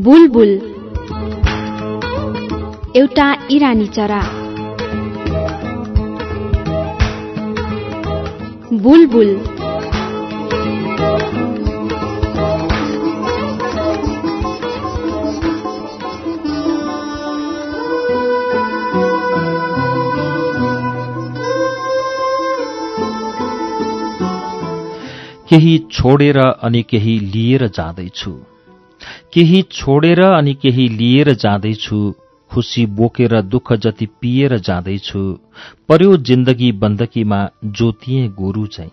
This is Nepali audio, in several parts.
बुलबुल। एउटा इरानी चरा। बुलबुल। केही छोडेर अनि केही लिएर जाँदैछु। केही छोडेर अनि केही लिएर जाँदैछु खुसी बोकेर दुःख जति पिएर जाँदैछु पर्यो जिन्दगी बन्दकीमा जोतिए गोरु झैं।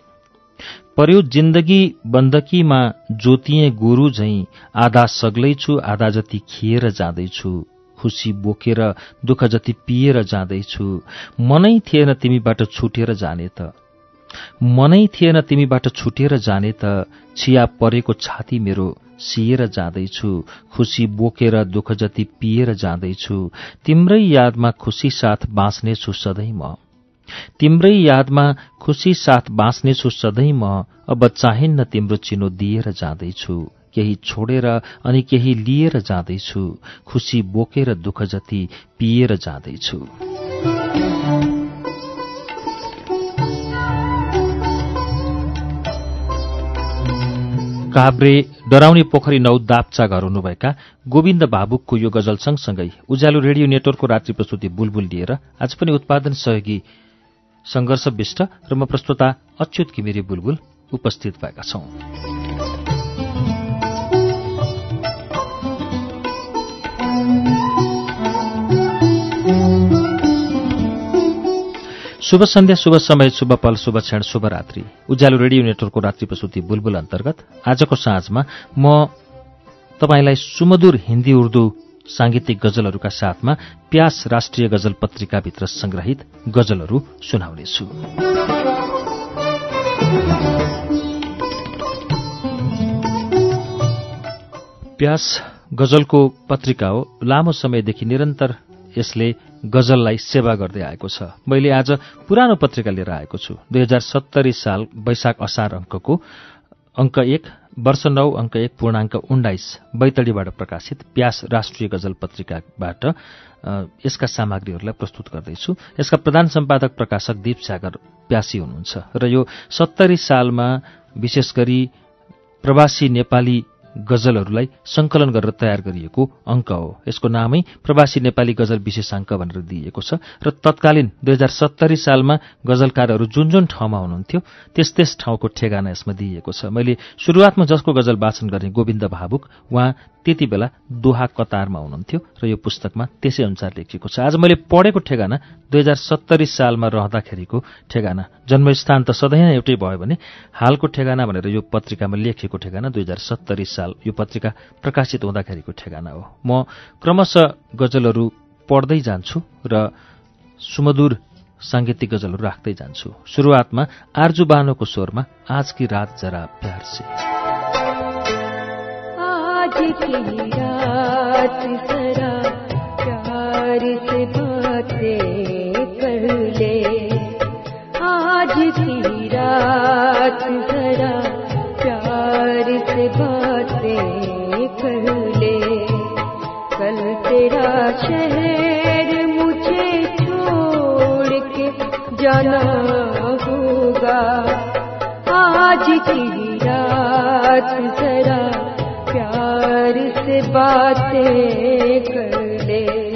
पर्यो जिन्दगी बन्दकीमा जोतिए गोरु झैं आधा सग्लै छु आधा जति खिएर जाँदैछु खुसी बोकेर दुःख जति पिएर जाँदैछु मनै थिएन तिमीबाट छुटेर जाने त। मनै थिएन तिमीबाट छुटेर जाने त छिया परेको छाती मेरो सिएर जाँदैछु खुसी बोकेर दुःख जति पिएर जाँदैछु तिम्रै यादमा खुसी साथ बाँच्नेछु सधैँ म। तिम्रै यादमा खुसी साथ बाँच्नेछु सधैँ म अब चाहिन्न तिम्रो चिनो दिएर जाँदैछु केही छोडेर अनि केही लिएर जाँदैछु खुसी बोकेर दुःख जति पिएर जाँदैछु। काभ्रे डराउने पोखरी नौ दाप्चा घर हुनुभएका गोविन्द भावुकको यो गजल सँगसँगै उज्यालो रेडियो नेटवर्कको रात्रि प्रस्तुति बुलबुल लिएर आज पनि उत्पादन सहयोगी सङ्घर्ष विष्ट र म प्रस्तुता अच्युत घिमिरे बुलबुल उपस्थित भएका छौं। शुभ सन्ध्या शुभ समय शुभ पल शुभ क्षण शुभ रात्रि। उज्यालो रेडियो नेटवर्कको रात्रि प्रस्तुति बुलबुल अन्तर्गत। आजको साँझमा म तपाईँलाई सुमधुर हिन्दी उर्दू सांगीतिक गजलहरूका साथमा प्यास राष्ट्रिय गजल पत्रिकाभित्र संग्रहित गजलहरू सुनाउनेछु। प्यास गजलको पत्रिका हो। लामो समयदेखि निरन्तर यसले गजललाई सेवा गर्दै आएको छ। मैले आज पुरानो पत्रिका लिएर आएको छु। दुई हजार सत्तरी साल वैशाख असार अङ्कको अङ्क एक वर्ष नौ अङ्क एक पूर्णाङ्क उन्नाइस बैतडीबाट प्रकाशित प्यास राष्ट्रिय गजल पत्रिकाबाट यसका सामग्रीहरूलाई प्रस्तुत गर्दैछु। यसका प्रधान सम्पादक प्रकाशक दीप सागर प्यासी हुनुहुन्छ। र यो सत्तरी सालमा विशेष गरी प्रवासी नेपाली गजलहरूलाई संकलन गरेर तयार गरिएको अङ्क हो। यसको नामै प्रवासी नेपाली गजल विशेषाङ्क भनेर दिइएको छ र तत्कालीन दुई हजार सत्तरी सालमा गजलकारहरू जुन जुन ठाउँमा हुनुहुन्थ्यो त्यस त्यस ठाउँको ठेगाना यसमा दिइएको छ। मैले सुरुवातमा जसको गजल वाचन गर्ने गोविन्द भावुक उहाँ त्यति बेला दोहा कतारमा हुनुहुन्थ्यो र यो पुस्तकमा त्यसै अनुसार लेखिएको छ। आज मैले पढेको ठेगाना दुई हजार सत्तरी सालमा रहँदाखेरिको ठेगाना। जन्मस्थान त सधैँ नै एउटै भयो भने हालको ठेगाना भनेर यो पत्रिकामा लेखिएको ठेगाना दुई हजार सत्तरी साल। यो पत्रिका प्रकाशित हुँदाखेरिको ठेगाना हो। म क्रमशः गजलहरू पढ्दै जान्छु र सुमधुर साङ्गीतिक गजलहरू राख्दै जान्छु। सुरुवातमा आर्जु बानोको स्वरमा आज की रात जरा प्यार की रात जरा प्यार से बातें कर ले। आज की रात प्यार से बातें कर ले। कल तेरा शहर मुझे छोड़ के जाना होगा। आज की रात जरा बातें कर ले।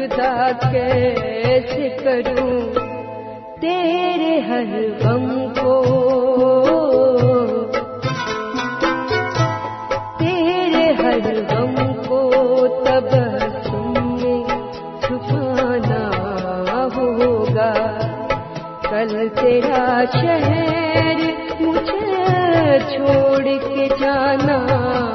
जुदा कैसे करूँ? तेरे हर गम को। तेरे हर गम को तब तुमने छुपाना होगा। कल तेरा शहर मुझे छोड़ के जाना।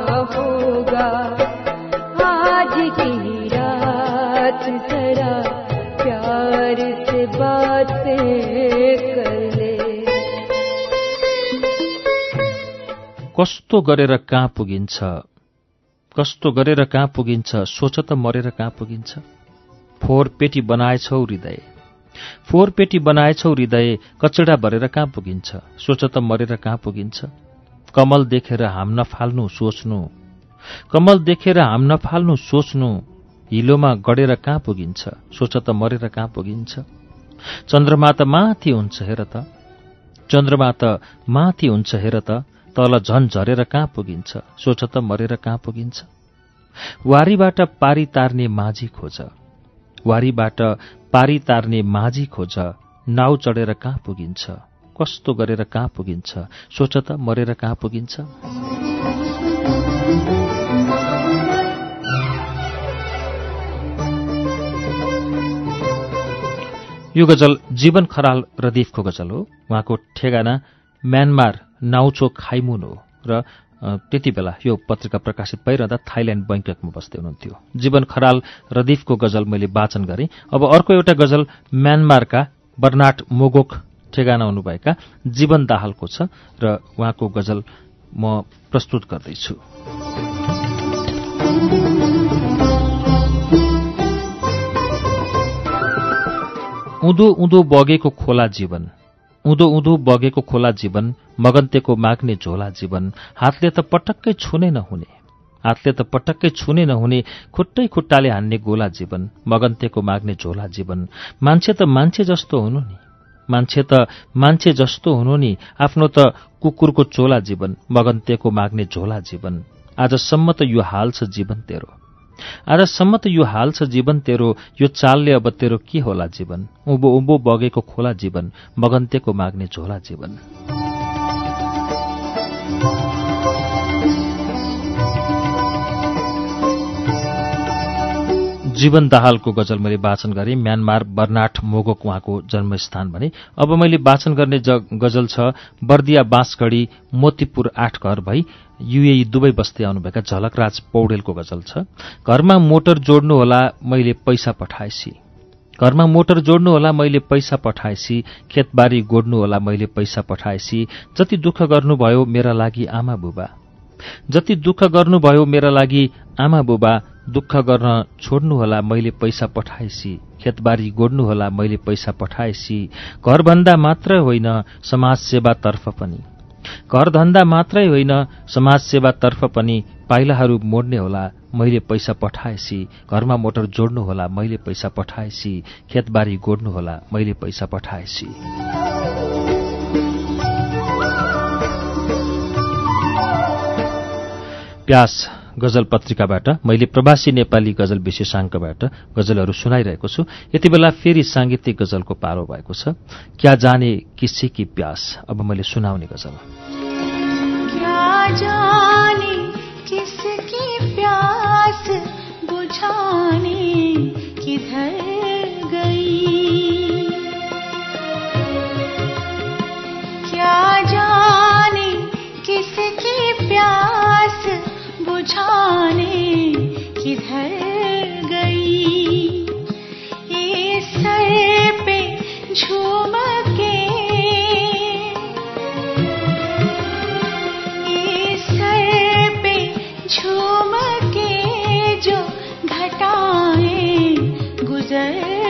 कस्तो गरेर कहाँ पुगिन्छ? कस्तो गरेर कहाँ पुगिन्छ? सोच त मरेर कहाँ पुगिन्छ? फोहोर पेटी बनाएछौ हृदय। फोहोर पेटी बनाएछौ हृदय कचडा भरेर कहाँ पुगिन्छ? सोच त मरेर कहाँ पुगिन्छ? कमल देखेर हाम नफाल्नु सोच्नु। कमल देखेर हाम नफाल्नु सोच्नु। हिलोमा गडेर कहाँ पुगिन्छ? सोच त मरेर कहाँ पुगिन्छ? चन्द्रमा त माथि हुन्छ हेर त। चन्द्रमा त माथि हुन्छ हेर त। तल झन झरेर कहाँ पुगिन्छ? सोच त मरेर कहाँ पुगिन्छ? वारीबाट पारी तार्ने माझी खोज। वारीबाट पारी तार्ने माझी खोज। नाउ चढेर कहाँ पुगिन्छ? कस्तो गरेर कहाँ पुगिन्छ? सोच त मरेर कहाँ पुगिन्छ? यो गजल जीवन खराल रदीफको गजल हो। उहाँको ठेगाना म्यानमार नाउचो खाइमुन हो र त्यति बेला यो पत्रिका प्रकाशित भइरहँदा थाइल्यान्ड बैङ्ककमा बस्दै हुनुहुन्थ्यो। जीवन खराल रदीफको गजल मैले वाचन गरेँ। अब अर्को एउटा गजल म्यानमारका बर्नाट मोगोक ठेगाना हुनुभएका जीवन दाहालको छ र उहाँको गजल म प्रस्तुत गर्दैछु। उँधो उँधो बगेको खोला जीवन उँधो उँधो बगेको खोला जीवन मगन्तेको माग्ने झोला जीवन हातले त पटक्कै छुनै नहुने। हातले त पटक्कै छुनै नहुने खुट्टै खुट्टाले हान्ने गोला जीवन मगन्तेको माग्ने झोला जीवन। मान्छे त मान्छे जस्तो हुनु नि। मान्छे त मान्छे जस्तो हुनु नि। आफ्नो त कुकुरको चोला जीवन मगन्तेको माग्ने झोला जीवन। आजसम्म त यो हाल छ जीवन तेरो। आजसम्म त यो हाल छ जीवन तेरो यो चालले अब तेरो के होला जीवन? उभो उभो बगेको खोला जीवन मगन्तेको माग्ने झोला जीवन। जीवन दाहालको गजल मैले वाचन गरेँ। म्यानमार बर्नाट मोगोक उहाँको जन्मस्थान भने। अब मैले वाचन गर्ने गजल छ बर्दिया बाँसगढी मोतीपुर आठ घर भई युएई दुवै बस्दै आउनुभएका झलकराज पौडेलको गजल छ। घरमा मोटर जोड्नु होला मैले पैसा पठाएसी। घरमा मोटर जोड्नु होला मैले पैसा पठाएसी। खेतबारी गोड्नु होला मैले पैसा पठाएसी। जति दुःख गर्नुभयो मेरा लागि आमा बुबा। जति दुःख गर्नुभयो मेरा लागि आमा बुबा। दुःख गर्न छोड्नुहोला मैले पैसा पठाएसी। खेतबारी गोड्नुहोला मैले पैसा पठाएसी। घरभन्दा मात्र होइन समाजसेवातर्फ पनि। घरधन्दा मात्रै होइन समाजसेवातर्फ पनि पाइलाहरू मोड्ने होला मैले पैसा पठाएसी। घरमा मोटर जोड्नुहोला मैले पैसा पठाएसी। खेतबारी गोड्नुहोला मैले पैसा पठाएसी। प्यास गजल पत्रिकाबाट मैले प्रवासी नेपाली गजल विशेषाङ्कबाट गजलहरू सुनाइरहेको छु। यति बेला फेरि साङ्गीतिक गजलको पारो भएको छ। क्या जाने किसी की प्यास? अब मैले सुनाउने गजल। क्या जाने किसकी प्यास? छाने किधर गई। ये सर पे झूमके। ये सर पे झूमके जो घटाए गुजर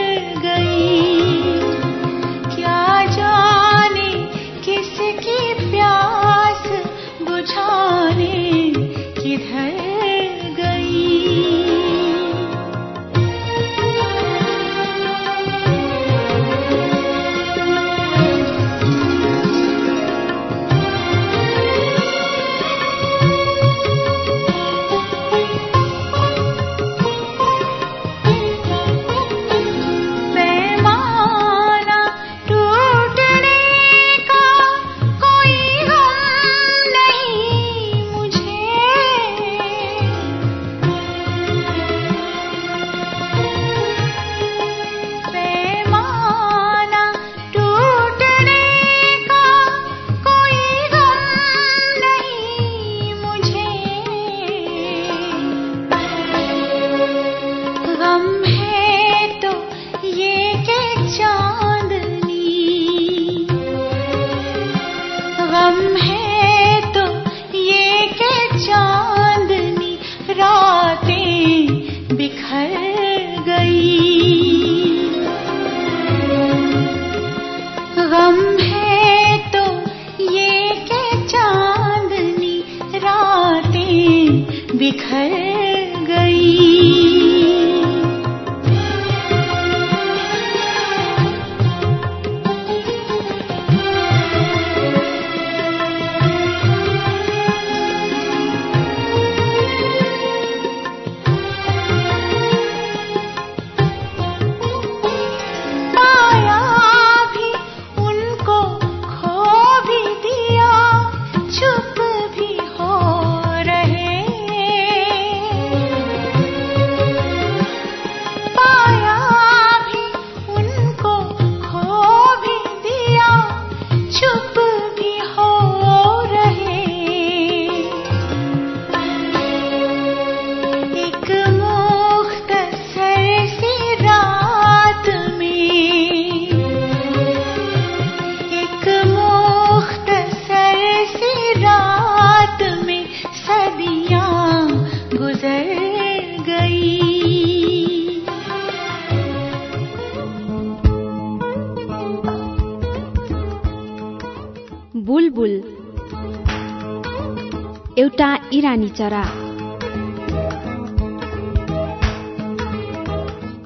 चरा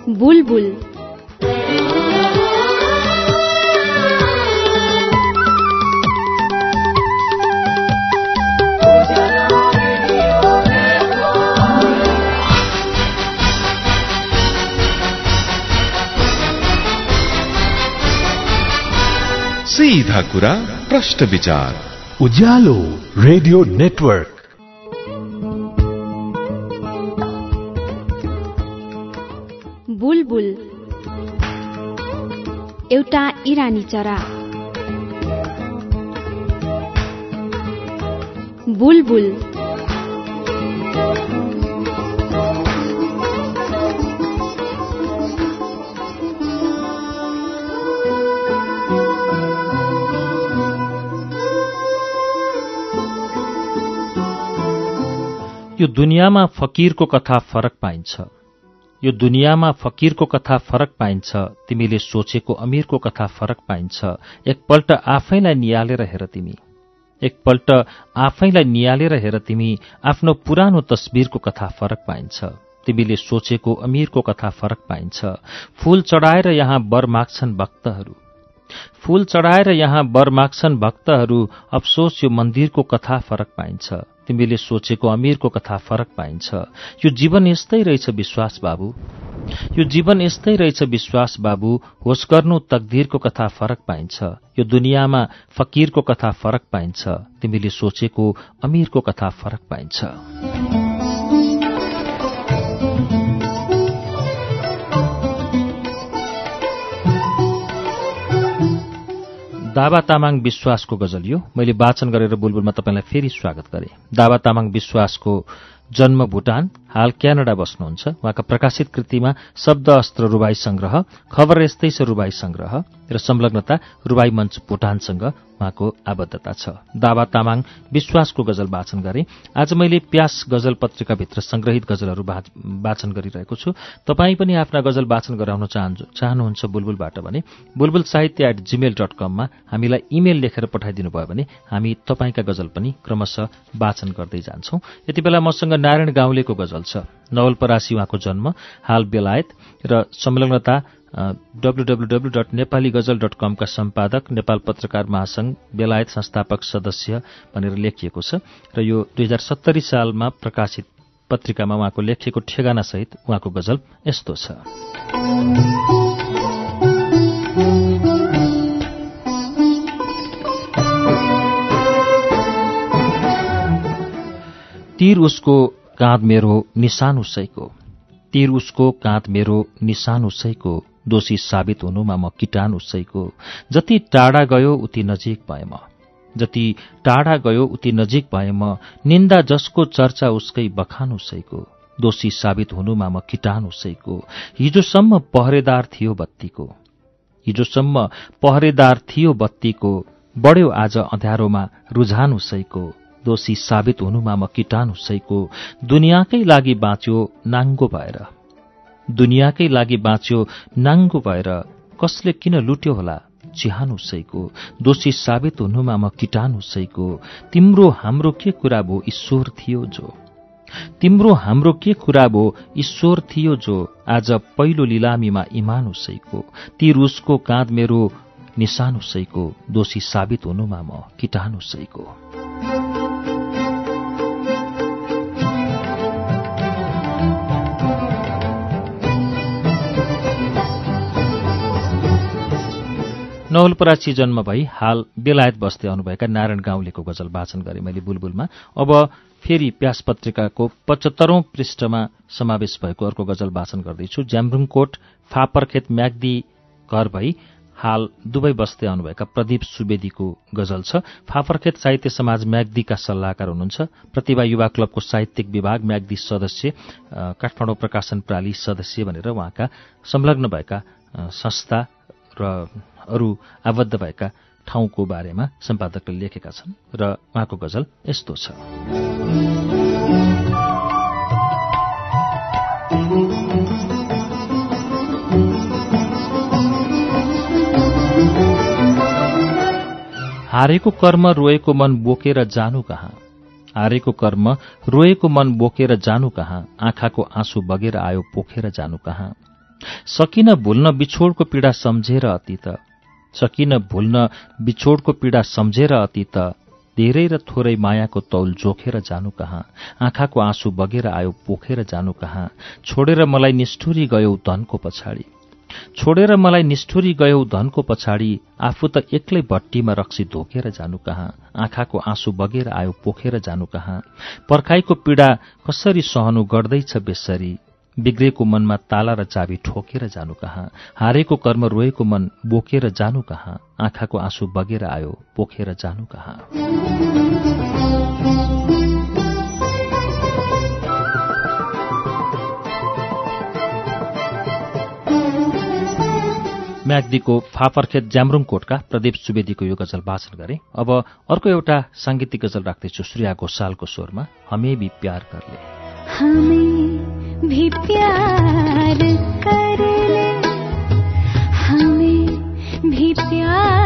बुलबुल। सीधा कुरा प्रश्न विचार। उजालो रेडियो नेटवर्क। इरानी चरा बुलबुल यो दुनियाँमा फकीरको कथा फरक पाइन्छ। यो दुनियाँमा फकीरको कथा फरक पाइन्छ तिमीले सोचेको अमीरको कथा फरक पाइन्छ। एकपल्ट आफैलाई निहालेर हेर तिमी। एकपल्ट आफैलाई निहालेर हेर तिमी आफ्नो पुरानो तस्बिरको कथा फरक पाइन्छ। तिमीले सोचेको अमीरको कथा फरक पाइन्छ। फूल चढाएर यहाँ वर माग्छन् भक्तहरू। फूल चढाएर यहाँ वर माग्छन् भक्तहरू अफसोस यो मन्दिरको कथा फरक पाइन्छ। तिमीले सोचेको अमीरको कथा फरक पाइन्छ। यो जीवन यस्तै रहेछ विश्वास बाबु। यो जीवन यस्तै रहेछ विश्वास बाबु। होस गर्नु तकदिरको कथा फरक पाइन्छ। यो दुनियाँमा फकीरको कथा फरक पाइन्छ। तिमीले सोचेको अमीरको कथा फरक पाइन्छ। दावा तामाङ विश्वासको गजल यो। मैले वाचन गरेर बुलबुलमा तपाईँलाई फेरि स्वागत गरेँ। दावा तामाङ विश्वासको जन्म भुटान हाल क्यानाडा बस्नुहुन्छ। उहाँका प्रकाशित कृतिमा शब्द अस्त्र रुबाई संग्रह खबर यस्तै छ रुबाई संग्रह र संलग्नता रुबाई मञ्च भुटानसँग उहाँको आबद्धता छ। दावा तामाङ विश्वासको गजल वाचन गरे। आज मैले प्यास गजल पत्रिकाभित्र संग्रहित गजलहरू वाचन गरिरहेको छु। तपाईँ पनि आफ्ना गजल वाचन गराउन चाहनुहुन्छ बुलबुलबाट भने Bulbul Sahitya at Gmail dot कममा हामीलाई इमेल लेखेर पठाइदिनु भयो भने हामी तपाईँका गजल पनि क्रमशः वाचन गर्दै जान्छौं। यति बेला मसँग नारायण गाउँलेको गजल छ। नवलपरासी उहाँको जन्म हाल बेलायत र संलग्नता डब्लुडब्लुडब्लु डट नेपाली गजल डट कमका सम्पादक नेपाल पत्रकार महासंघ बेलायत संस्थापक सदस्य भनेर लेखिएको छ र यो दुई हजार सत्तरी सालमा प्रकाशित पत्रिकामा उहाँको लेखिएको ठेगानासहित उहाँको गजल यस्तो छ। तीर उसको काँध मेरो निशान उसैको। तीर उसको काँध मेरो निशान उसैको। दोषी साबित हुनुमा म किटान उसैको जति टाढा गयो उति नजिक भए म। जति टाढा गयो उति नजिक भए म निन्दा जसको चर्चा उसकै बखान उसैको दोषी साबित हुनुमा म किटान उसैको हिजोसम्म पहरेदार थियो बत्तीको। हिजोसम्म पहरेदार थियो बत्तीको बढ्यो आज अँध्यारोमा रुझान उसैको दोषी साबित हुनुमा म किटान उसैको दुनियाँकै लागि बाँच्यो नाङ्गो भएर। दुनियाँकै लागि बाँच्यो नाङ्गो भएर कसले किन लुट्यो होला? चिहान उसैको दोषी साबित हुनुमा म किटान उसैको। तिम्रो हाम्रो के कुरा भो ईश्वर थियो जो? तिम्रो हाम्रो के कुरा भो ईश्वर थियो जो? आज पहिलो लिलामीमा इमान उसैको। ती रुसको काँध मेरो निशान उसैको। दोषी साबित हुनुमा म किटान उसैको। नवलपरासी जन्म भई हाल बेलायत बस्दै आउनुभएका नारायण गाउँलेको गजल वाचन गरे मैले बुलबुलमा। अब फेरि प्यास पत्रिकाको पचहत्तरौं पृष्ठमा समावेश भएको अर्को गजल वाचन गर्दैछु। ज्याम्रुङकोट फापरखेत म्याग्दी घर भई हाल दुवै बस्दै आउनुभएका प्रदीप सुवेदीको गजल छ। फाफरखेत साहित्य समाज म्याग्दीका सल्लाहकार हुनुहुन्छ। प्रतिभा युवा क्लबको साहित्यिक विभाग म्याग्दी सदस्य काठमाडौँ प्रकाशन प्रणाली सदस्य भनेर उहाँका संलग्न भएका संस्था र अरू आबद्ध भएका ठाउँको बारेमा सम्पादकले लेखेका छन् र उहाँको गजल यस्तो छ। हारेको कर्म रोएको मन बोकेर जानु कहाँ? हारेको कर्म रोएको मन बोकेर जानु कहाँ? आँखाको आँसु बगेर आयो पोखेर जानु कहाँ? सकिन भुल्न बिछोडको पीडा सम्झेर अतीत। सकिन भुल्न बिछोडको पीडा सम्झेर अतीत धेरै र थोरै मायाको तौल जोखेर जानु कहाँ? आँखाको आँसु बगेर आयो पोखेर जानु कहाँ? छोडेर मलाई निष्ठुरी गयो धनको पछाडि। छोडेर मलाई निष्ठुरी गयौ धनको पछाडि आफू त एक्लै भट्टीमा रक्सी धोकेर जानु कहाँ? आँखाको आँसु बगेर आयो पोखेर जानु कहाँ? पर्खाइको पीडा कसरी सहनु गर्दैछ बेसरी? बिग्रेको मनमा ताला र चाबी ठोकेर जानु कहाँ? हारेको कर्म रोएको मन बोकेर जानु कहाँ? आँखाको आँसु बगेर आयो पोखेर जानु कहाँ? म्याग्दीको फापरखेत ज्याम्रुङकोटका प्रदीप सुवेदीको यो गजल वाचन गरे। अब अर्को एउटा साङ्गीतिक गजल राख्दैछु श्रिया घोषालको स्वरमा हमे भी प्यार करले हमें भी प्यार कर ले। हमें भी प्यार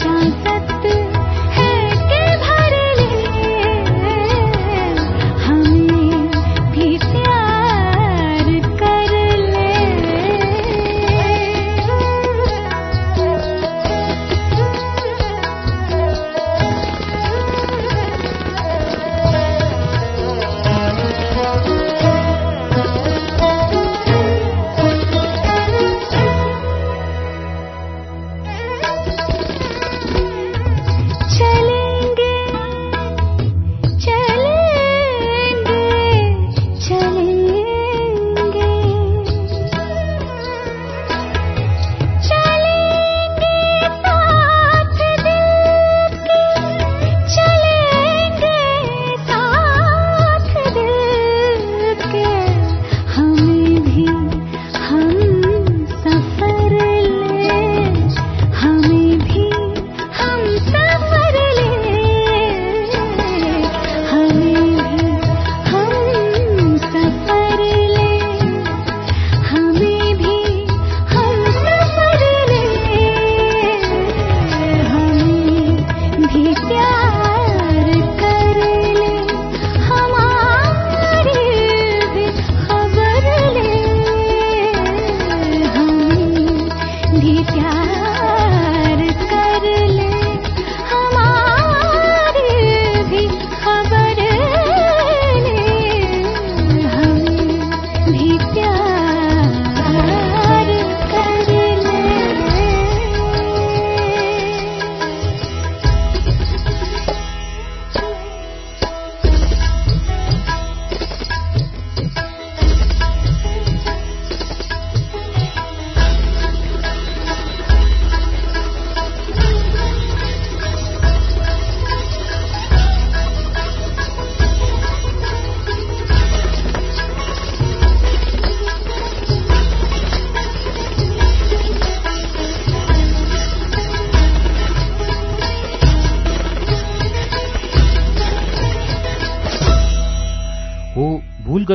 इजाजत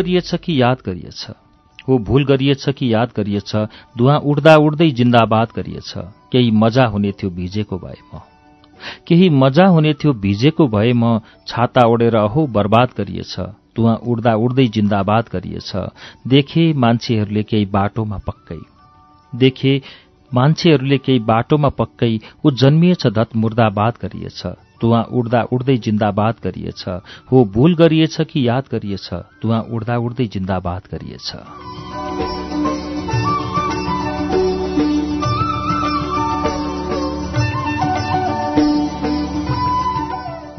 गरिएछ कि याद गरिएछ? हो भूल गरिएछ कि याद गरिएछ? धुवा उड्दा उड्दै जिन्दाबाद गरिएछ? केही मजा हुने थियो भिजेको भए म केही मजा हुने थियो भिजेको भए म छाता ओढेर अहो बर्बाद गरिएछ। धुवा उड्दा उड्दै जिन्दाबाद गरिएछ। देखे मान्छेहरूले केही बाटोमा पक्कै। देखे मान्छेहरूले केही बाटोमा पक्कै ऊ जन्मिएछ धत मुर्दाबाद गरिएछ। धुवा उड्दा उड्दै जिन्दाबाद गरिएछ। हो भूल गरिएछ कि याद गरिएछ। धुवा उड्दा उड्दै जिन्दाबाद गरिएछ।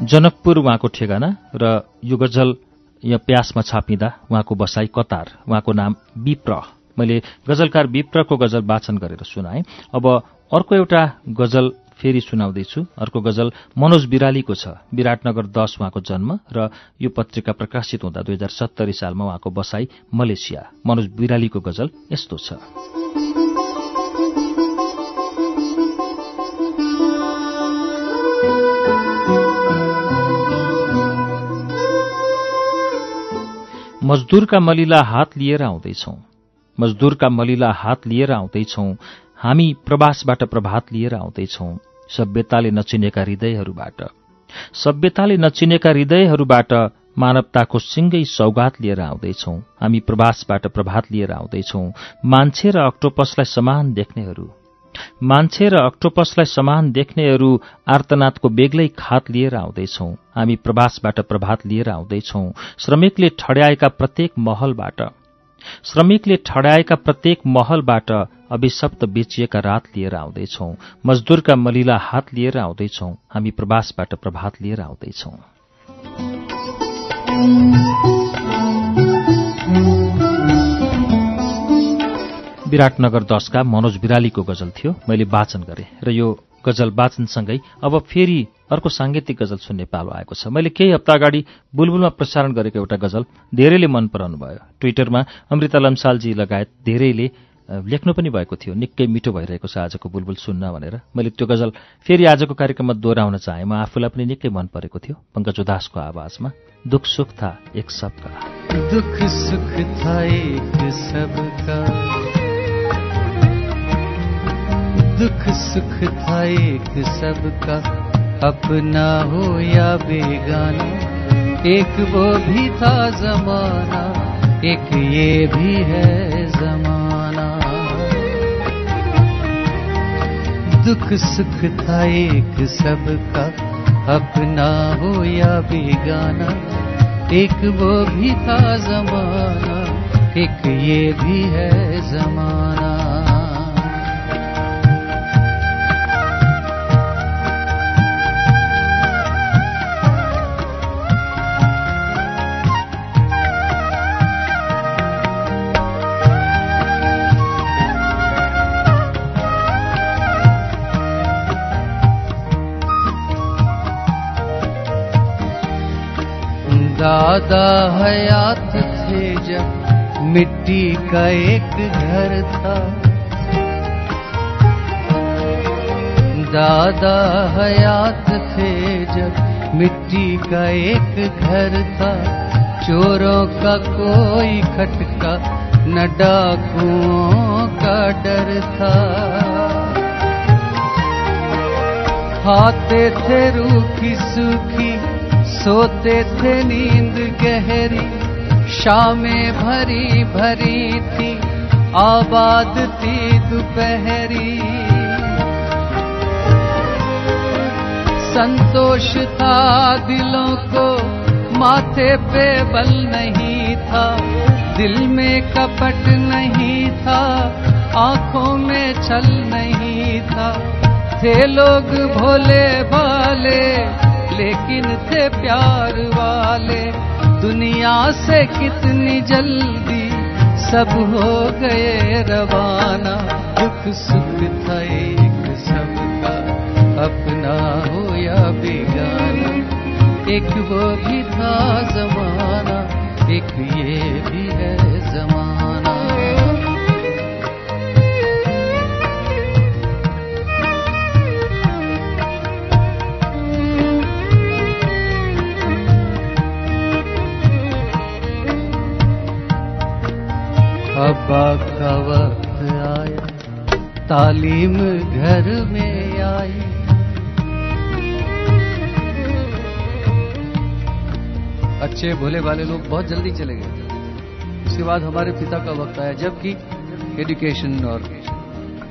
जनकपुर उहाँको ठेगाना र यो गजल यहाँ प्यासमा छापिँदा उहाँको बसाई कतार। उहाँको नाम विप्र मैले गजलकार विप्रको गजल वाचन गरेर सुनाएँ। अब अर्को एउटा गजल फेरि सुनाउँदैछु। अर्को गजल मनोज बिरालीको छ। विराटनगर दश उहाँको जन्म र यो पत्रिका प्रकाशित हुँदा दुई हजार सत्तरी सालमा उहाँको बसाई मलेसिया। मनोज बिरालीको गजल यस्तो छ। मजदुरका मलिला हात लिएर आउँदैछौ। मजदुरका मलिला हात लिएर आउँदैछौ हामी प्रवासबाट प्रभात लिएर आउँदैछौ सभ्यताले नचिनेका हृदयहरूबाट। सभ्यताले नचिनेका हृदयहरूबाट मानवताको सिङ्गै सौगात लिएर आउँदैछौ हामी प्रवासबाट प्रभात लिएर आउँदैछौ। मान्छे र अक्टोपसलाई समान देख्नेहरू। मान्छे र अक्टोपसलाई समान देख्नेहरू आर्तनाथको बेग्लै खात लिएर आउँदैछौ हामी प्रवासबाट प्रभात लिएर आउँदैछौ। श्रमिकले ठड्याएका प्रत्येक महलबाट। श्रमिकले ठड्याएका प्रत्येक महलबाट अभिशप्त बेचिएका रात लिएर आउँदैछौ। मजदुरका मलिला हात लिएर आउँदैछौ। हामी प्रवासबाट प्रभात लिएर आउँदैछौ। विराटनगर दशका मनोज बिरालीको गजल थियो। मैले वाचन गरेँ र यो गजल वाचनसँगै अब फेरि अर्को साङ्गीतिक गजल सुन्ने पालो आएको छ। मैले केही हप्ता अगाडि बुलबुलमा प्रसारण गरेको एउटा गजल धेरैले मन पराउनु भयो ट्विटरमा अमृता लम्सालजी लगायत धेरैले लेख्नु पनि भएको थियो। निकै मिठो भइरहेको छ आजको बुलबुल सुन्न भनेर। मैले त्यो गजल फेरि आजको कार्यक्रममा दोहोऱ्याउन चाहेँ। म आफूलाई पनि निकै मन परेको थियो। पङ्कज उदासको आवाजमा दुख सुख था एक सबका। दुख सुख था एक सबका। दुख सुख था एक सबका, अपना हो या बेगाना। एक वो भी था जमाना, एक ये भी है जमाना। दुख सुख था एक सबका, अपना हो या बेगाना। एक वो भी था जमाना, एक ये भी है जमाना। दादा हयात थे जब मिट्टी का एक घर था। दादा हयात थे जब मिट्टी का एक घर था। चोरों का कोई खटका, न डाकुओं का डर था। खाते थे रूखी सूखी सोते थे नींद गहरी, शामें भरी भरी थी, आबाद थी दोपहरी। संतोष था दिलों को, माथे पे बल नहीं था, दिल में कपट नहीं था, आँखों में छल नहीं था, थे लोग भोले भाले लेकिन थे प्यार वाले। दुनिया से कितनी जल्दी सब हो गए रवाना। दुख सुख था एक सबका, अपना हो या बेगाना। एक वो भी था जमाना, एक ये भी है जमाना। अब्बा का वक्त आया तालीम घर में आई अच्छे भोले वाले लोग बहुत जल्दी चले गए। उसके बाद हमारे पिता का वक्त आया, जबकि एजुकेशन और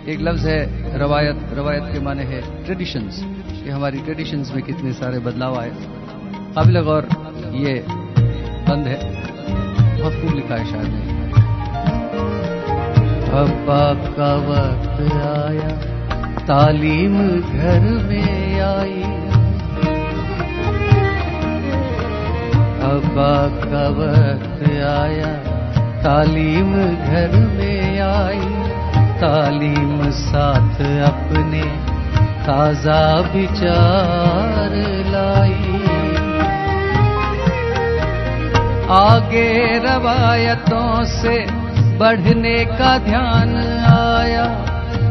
एक लफ्ज है रवायत। रवायत के माने है ट्रेडिशंस कि हमारी ट्रेडिशंस में कितने सारे बदलाव आए। काबिल गौर ये बंद है। मफकूर लिखा है शायद। अब्बा का वक्त आया, तालीम घर में आई। अब्बा का वक्त आया, तालीम घर में आई। तालीम साथ अपने ताज़ा विचार लाई। आगे रवायतों से बढ़ने का ध्यान आया।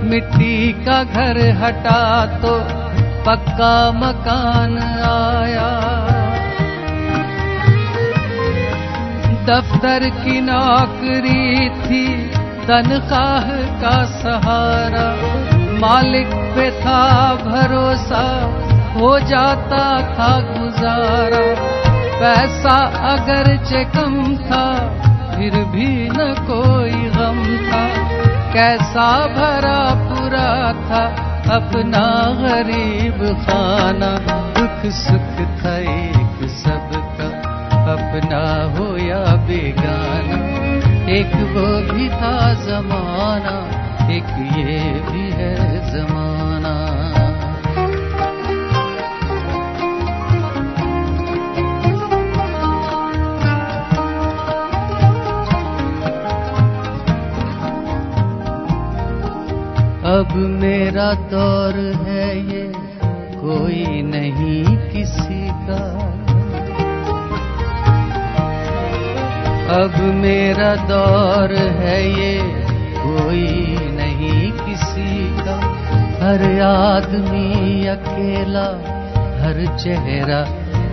मिट्टी का घर हटा तो पक्का मकान आया। दफ्तर की नौकरी थी, तनख्वाह का सहारा। मालिक पे था भरोसा, हो जाता था गुजारा। पैसा अगर कम था फिर भी न कोई गम था। कैसा भरा पूरा था अपना गरीब खाना। दुख सुख था एक सबका, अपना हो या बेगाना। एक वो भी था जमाना, एक ये भी है जमाना। अब मेरा दौर है ये, कोई नहीं किसी का। अब मेरा दौर है ये, कोई नहीं किसी का। हर आदमी अकेला, हर चेहरा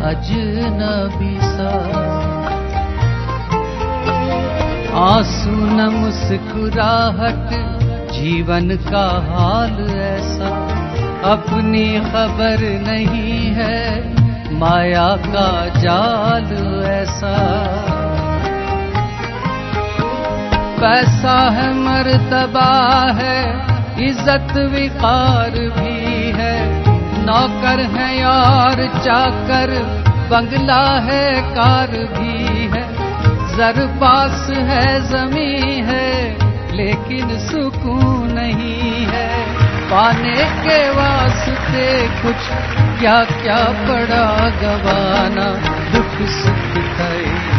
अजनबी सा। आँसू न मुस्कुराहट जीवन का हाल ऐसा, अपनी खबर नहीं है, माया का जाल ऐसा। पैसा है, मर्तबा है, इज़्ज़त विकार भी है। नौकर है यार चाकर, बंगला है, कार भी है। जर पास है, जमी है लेकिन सुकून नहीं है। पाने के वास्ते कुछ क्या क्या पड़ा गवाना। दुख सुख एक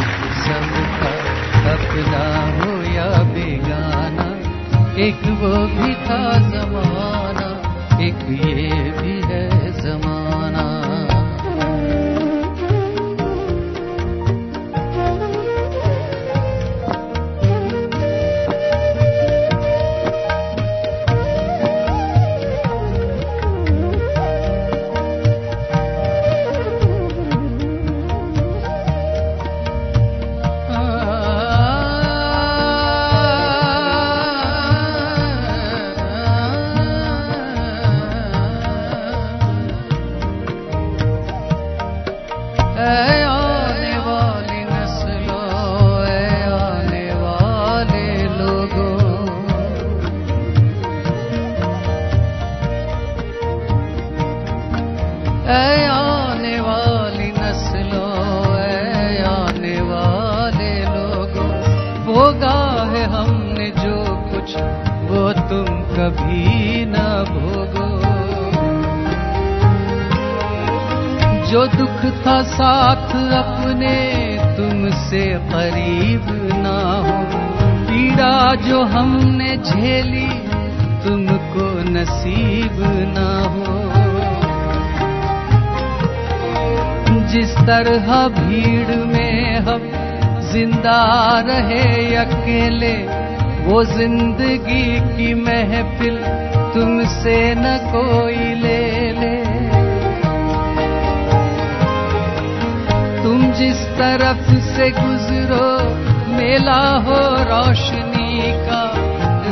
सबका अपना हो या बेगाना। एक वो भी था जमाना, एक ये भी है जमाना।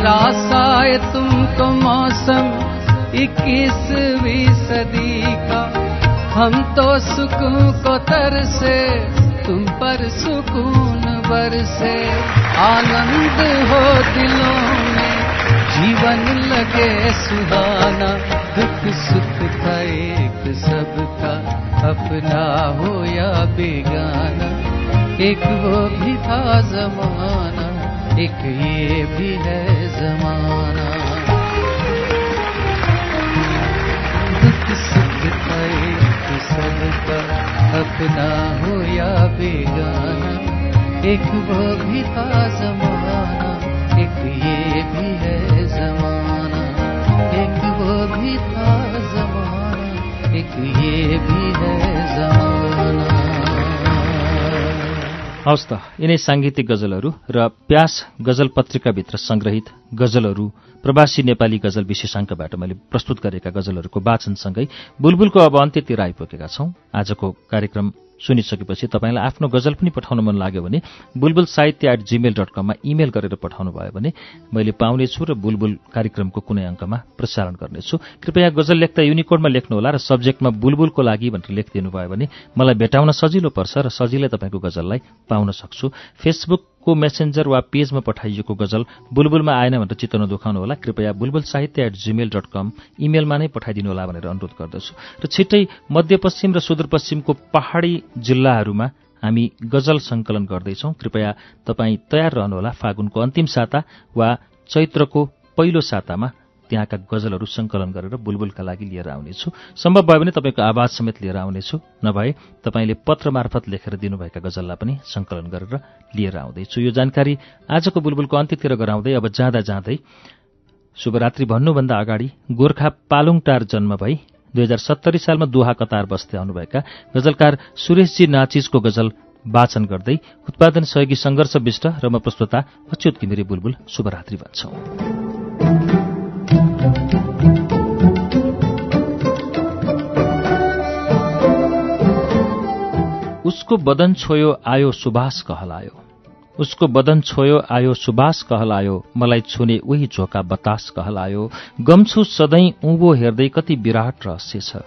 तरफ़ से गुजरो मेला रोशनी का है तुमको मौसम इक्कीसवीं सदी का। हम तो सुकून को तरसे, तुम पर सुकून बरसे। आनंद हो दिलों में, जीवन लगे सुहाना। दुख सुख का एक सबका, अपना हो या बेगाना। एक वो भी था जमाना एक ये भी है जमाना। दुख सुख का एक सबका अपना हो या बेगाना। एक वो भी था जमाना एक ये भी है जमाना। एक वो भी था जमाना एक ये भी है जमाना। हवस् त। यिनै साङ्गीतिक गजलहरू र प्यास गजल पत्रिकाभित्र संग्रहित गजलहरू प्रवासी नेपाली गजल विशेषाङ्कबाट मैले प्रस्तुत गरेका गजलहरूको वाचनसँगै बुलबुलको अब अन्त्यतिर आइपुगेका छौं। आजको कार्यक्रम सुनिसकेपछि तपाईँलाई आफ्नो गजल पनि पठाउन मन लाग्यो भने Bulbul Sahitya at Gmail dot कममा इमेल गरेर पठाउनु भयो भने मैले पाउनेछु र बुलबुल कार्यक्रमको कुनै अङ्कमा प्रसारण गर्नेछु। कृपया गजल लेख्दा युनिकोडमा लेख्नुहोला र सब्जेक्टमा बुलबुलको लागि भनेर लेखिदिनु भयो भने मलाई भेटाउन सजिलो पर्छ र सजिलै तपाईँको गजललाई पाउन सक्छु। फेसबुक को मेसेन्जर वा पेजमा पठाइएको गजल बुलबुलमा आएन भनेर चित्त नदुखाउनुहोला कृपया Bulbul Sahitya at Gmail dot com इमेलमा नै पठाइदिनुहोला भनेर अनुरोध गर्दछु। र छिट्टै मध्यपश्चिम र सुदूरपश्चिमको पहाडी जिल्लाहरूमा हामी गजल संकलन गर्दैछौ। कृपया तपाईँ तयार रहनुहोला फागुनको अन्तिम साता वा चैत्रको पहिलो सातामा त्यहाँका गजलहरू संकलन गरेर बुलबुलका लागि लिएर आउनेछु। सम्भव भयो भने तपाईँको आवाज समेत लिएर आउनेछु। नभए तपाईँले पत्र मार्फत लेखेर दिनुभएका गजललाई पनि संकलन गरेर लिएर आउँदैछु। यो जानकारी आजको बुलबुलको अन्त्यतिर गराउँदै अब जाँदा जाँदै शुभरात्रि भन्नुभन्दा अगाडि गोर्खा पालुङटार जन्म भई दुई हजार सत्तरी सालमा दुहा कतार बस्दै आउनुभएका गजलकार सुरेशजी नाचिजको गजल वाचन गर्दै उत्पादन सहयोगी संघर्ष विष्ट र म प्रस्तुता अच्युत घिमिरे बुलबुल शुभरात्रि भन्छौं। उसको बदन छोयो आयो सुबास कहलायो। उसको बदन छोयो आयो सुबास कहलायो। मलाई छुने उही झोका बतास कहलायो। गम्छु सधैँ उँभो हेर्दै कति विराट रहस्य छ।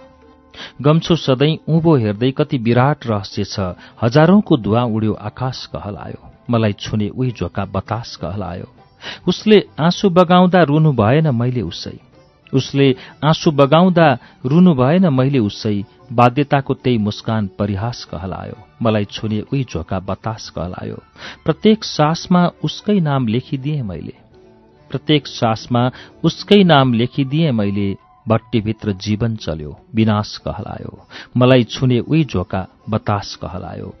गम्छु सधैँ उँभो हेर्दै कति विराट रहस्य छ। हजारौंको धुवा उड्यो आकाश कहलायो। मलाई छुने उही झोका बतास कहलायो। उसले आँसु बगाउँदा रुनु भएन मैले उसै। उसले आँसु बगाउँदा रुनु भएन मैले उसै बाध्यताको त्यही मुस्कान परिहास कहलायो। मलाई छुने उही झोका बतास कहलायो। प्रत्येक सासमा उसकै नाम लेखिदिए मैले। प्रत्येक सासमा उसकै नाम लेखिदिए मैले। भट्टीभित्र जीवन चल्यो विनाश कहलायो। मलाई छुने उही झोका बतास कहलायो।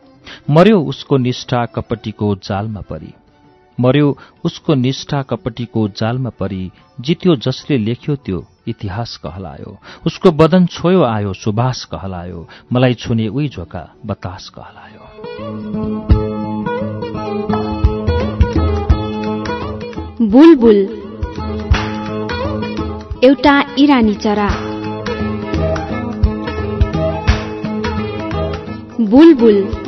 मर्यो उसको निष्ठा कपटीको जालमा परी। मर्यो उसको निष्ठा कपटीको जालमा परी जित्यो जसले लेख्यो त्यो इतिहास कहलायो। उसको बदन छोयो आयो सुभाष कहलायो। मलाई छुने उही झोका बतास कहलायो। बुलबुल। एउटा इरानी चरा। बुलबुल।